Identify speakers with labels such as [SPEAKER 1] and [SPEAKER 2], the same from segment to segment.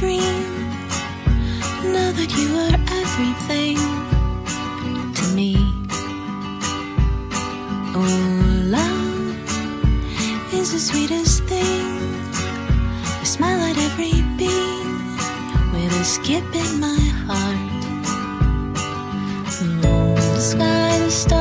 [SPEAKER 1] dreams now that you are everything to me. Oh, love is the sweetest thing. A smile at every beam with a skip in my heart. The sky, the stars.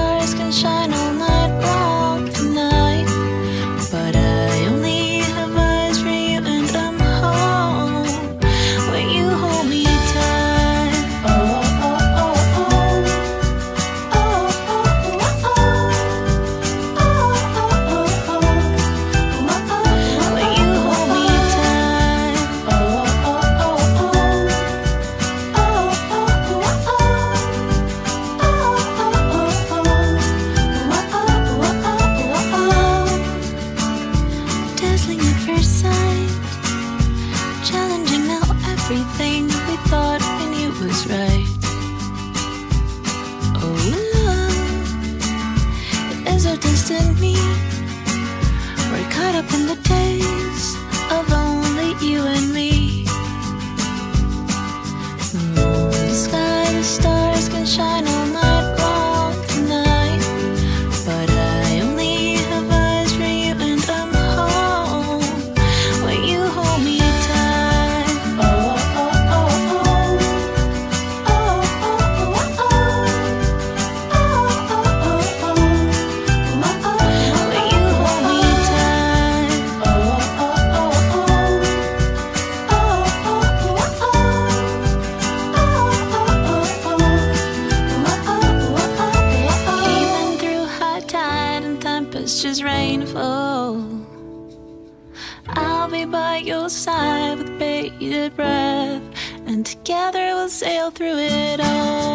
[SPEAKER 1] At first sight, challenging now everything we thought we knew was right. just rainfall. I'll be by your side with bated breath, and together we'll sail through it all.